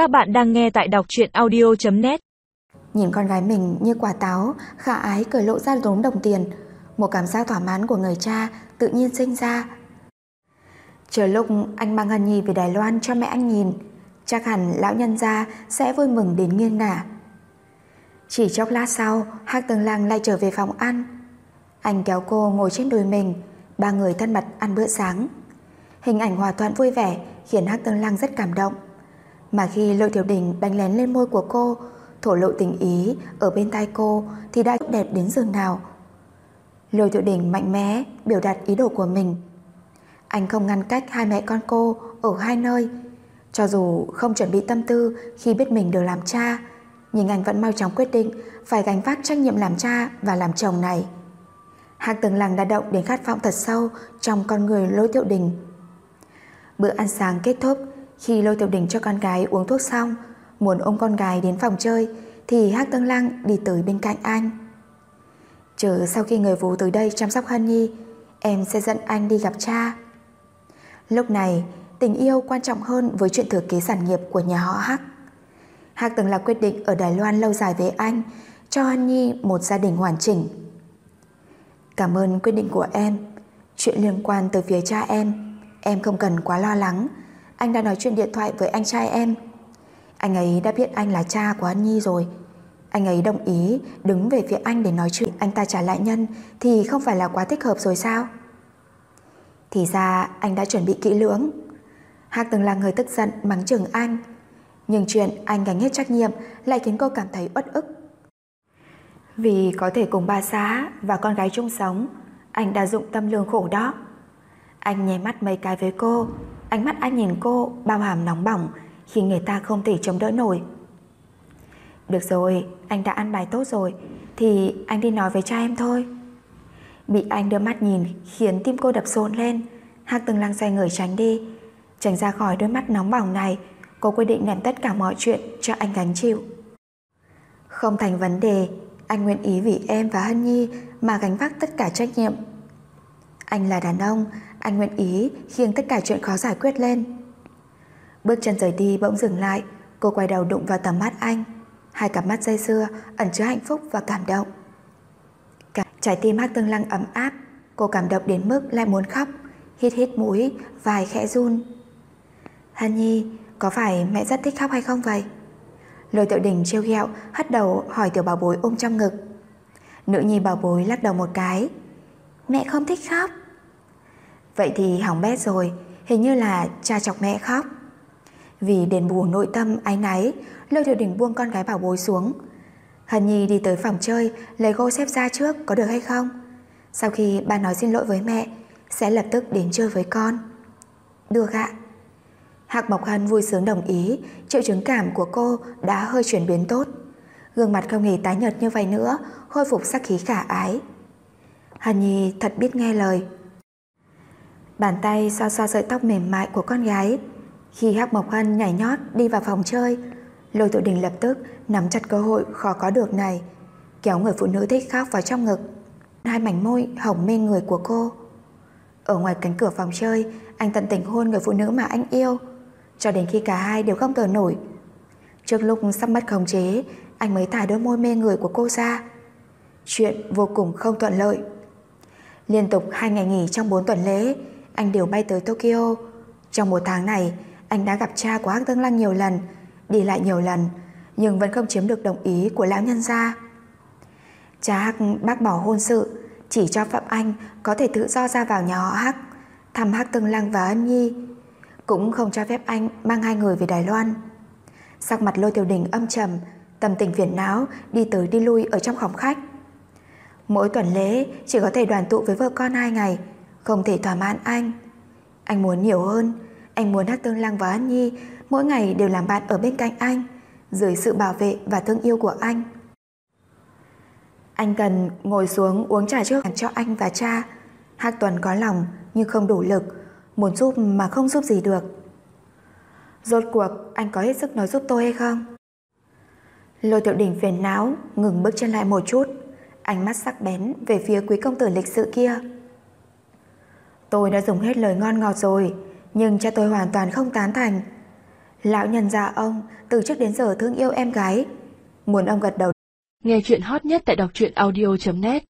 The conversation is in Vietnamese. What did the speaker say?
Các bạn đang nghe tại đọc truyện audio.net Nhìn con gái mình như quả táo, khả ái cười lộ ra đốm đồng tiền. Một cảm giác thỏa mãn của người cha tự nhiên sinh ra. Chờ lúc anh mang Hân Nhi về Đài Loan cho mẹ anh nhìn, chắc hẳn lão nhân gia sẽ vui mừng đến nghiêng ngả. Chỉ chốc lát sau, Hắc Tường Lang lại trở về phòng ăn. Anh kéo cô ngồi trên đùi mình, ba người thân mật ăn bữa sáng. Hình ảnh hòa thuận vui vẻ khiến Hắc Tường Lang rất cảm động. Mà khi Lôi Thiếu Đình đánh lén lên môi của cô, thổ lộ tình ý ở bên tai cô thì đã đẹp đến giường nào. Lôi Thiếu Đình mạnh mẽ biểu đạt ý đồ của mình. Anh không ngăn cách hai mẹ con cô ở hai nơi. Cho dù không chuẩn bị tâm tư khi biết mình được làm cha, nhưng anh vẫn mau chóng quyết định phải gánh vác trách nhiệm làm cha và làm chồng này. Hạc từng làng đã động đến khát vọng thật sâu trong con người Lôi Thiệu Đình. Bữa ăn sáng kết thúc, khi Lôi Tiểu Đình cho con gái uống thuốc xong, muốn ôm con gái đến phòng chơi, thì Hắc Tương Lăng đi tới bên cạnh anh. Chờ sau khi người vú tới đây chăm sóc Hân Nhi, em sẽ dẫn anh đi gặp cha. Lúc này, tình yêu quan trọng hơn với chuyện thừa kế sản nghiệp của nhà họ Hắc. Hắc từng là quyết định ở Đài Loan lâu dài với anh, cho Hân Nhi một gia đình hoàn chỉnh. Cảm ơn quyết định của em. Chuyện liên quan tới phía cha em, em không cần quá lo lắng. Anh đã nói chuyện điện thoại với anh trai em. Anh ấy đã biết anh là cha của An Nhi rồi. Anh ấy đồng ý đứng về phía anh để nói chuyện anh ta trả lại nhân thì không phải là quá thích hợp rồi sao? Thì ra anh đã chuẩn bị kỹ lưỡng. Hạc từng là người tức giận mắng chừng anh. Nhưng chuyện anh gánh hết trách nhiệm lại khiến cô cảm thấy uất ức. Vì có thể cùng bà xã và con gái chung sống, anh đã dụng tâm lương khổ đó. Anh nháy mắt mấy cái với cô, ánh mắt anh nhìn cô bao hàm nóng bỏng khiến người ta không thể chống đỡ nổi. Được rồi, anh đã ăn bài tốt rồi, thì anh đi nói với cha em thôi. Bị anh đưa mắt nhìn khiến tim cô đập rộn lên, Hạc từng lăng xoay người tránh đi. Tránh ra khỏi đôi mắt nóng bỏng này, cô quyết định ném tất cả mọi chuyện cho anh gánh chịu. Không thành vấn đề, anh nguyện ý vì em và Hân Nhi mà gánh vác tất cả trách nhiệm. Anh là đàn ông, anh nguyện ý khiêng tất cả chuyện khó giải quyết lên. Bước chân rời đi bỗng dừng lại, cô quay đầu đụng vào tầm mắt anh. Hai cặp mắt dây xưa ẩn chứa hạnh phúc và cảm động. Cả trái tim hát tương lăng ấm áp, cô cảm động đến mức lại muốn khóc, hít hít mũi, vài khẽ run. Hân Nhi, có phải mẹ rất thích khóc hay không vậy? Lôi tiểu đình trêu ghẹo hất đầu hỏi tiểu bảo bối ôm trong ngực. Nữ nhi bảo bối lắc đầu một cái. Mẹ không thích khóc. Vậy thì hỏng bét rồi, hình như là cha chọc mẹ khóc. Vì đền bù nội tâm ái náy, Lôi Thiệu Đình buông con gái bảo bối xuống. Hân Nhi đi tới phòng chơi, lấy gô xếp ra trước có được hay không? Sau khi bà nói xin lỗi với mẹ, sẽ lập tức đến chơi với con. Được ạ. Hạc Mộc Hân vui sướng đồng ý, triệu chứng cảm của cô đã hơi chuyển biến tốt. Gương mặt không hề tái nhợt như vậy nữa, khôi phục sắc khí khả ái. Hân Nhi thật biết nghe lời. Bàn tay xoa xoa sợi tóc mềm mại của con gái. Khi Hắc Mộc Hân nhảy nhót đi vào phòng chơi, Lôi Tự Đình lập tức nắm chặt cơ hội khó có được này, kéo người phụ nữ thích khóc vào trong ngực. Hai mảnh môi hồng mê người của cô. Ở ngoài cánh cửa phòng chơi, anh tận tình hôn người phụ nữ mà anh yêu, cho đến khi cả hai đều không thở nổi. Trước lúc sắp mất khống chế, anh mới thả đôi môi mê người của cô ra. Chuyện vô cùng không thuận lợi. Liên tục hai ngày nghỉ trong bốn tuần lễ, anh đều bay tới Tokyo. Trong một tháng này, anh đã gặp cha của Hắc Tương Lăng nhiều lần, đi lại nhiều lần, nhưng vẫn không chiếm được đồng ý của lão nhân gia. Cha Hắc bác bỏ hôn sự, chỉ cho Phạm Anh có thể tự do ra vào nhà họ Hắc, thăm Hắc Tương Lăng và Ân Nhi, cũng không cho phép anh mang hai người về Đài Loan. Sắc mặt Lôi Tiểu Đình âm trầm, tâm tình phiền não đi tới đi lui ở trong phòng khách. Mỗi tuần lễ chỉ có thể đoàn tụ với vợ con hai ngày, không thể thỏa mãn anh. Anh muốn nhiều hơn, anh muốn Hát Tương Lăng và An Nhi mỗi ngày đều làm bạn ở bên cạnh anh, dưới sự bảo vệ và thương yêu của anh. Anh cần ngồi xuống uống trà trước cho anh và cha. Hạc Tuần có lòng nhưng không đủ lực, muốn giúp mà không giúp gì được. Rốt cuộc anh có hết sức nói giúp tôi hay không? Lôi tiểu đỉnh phiền não, ngừng bước chân lại một chút, ánh mắt sắc bén về phía quý công tử lịch sự kia. Tôi đã dùng hết lời ngon ngọt rồi, nhưng cha tôi hoàn toàn không tán thành. Lão nhân già ông từ trước đến giờ thương yêu em gái. Muốn ông gật đầu. Nghe chuyện hot nhất tại đọc truyện audio.net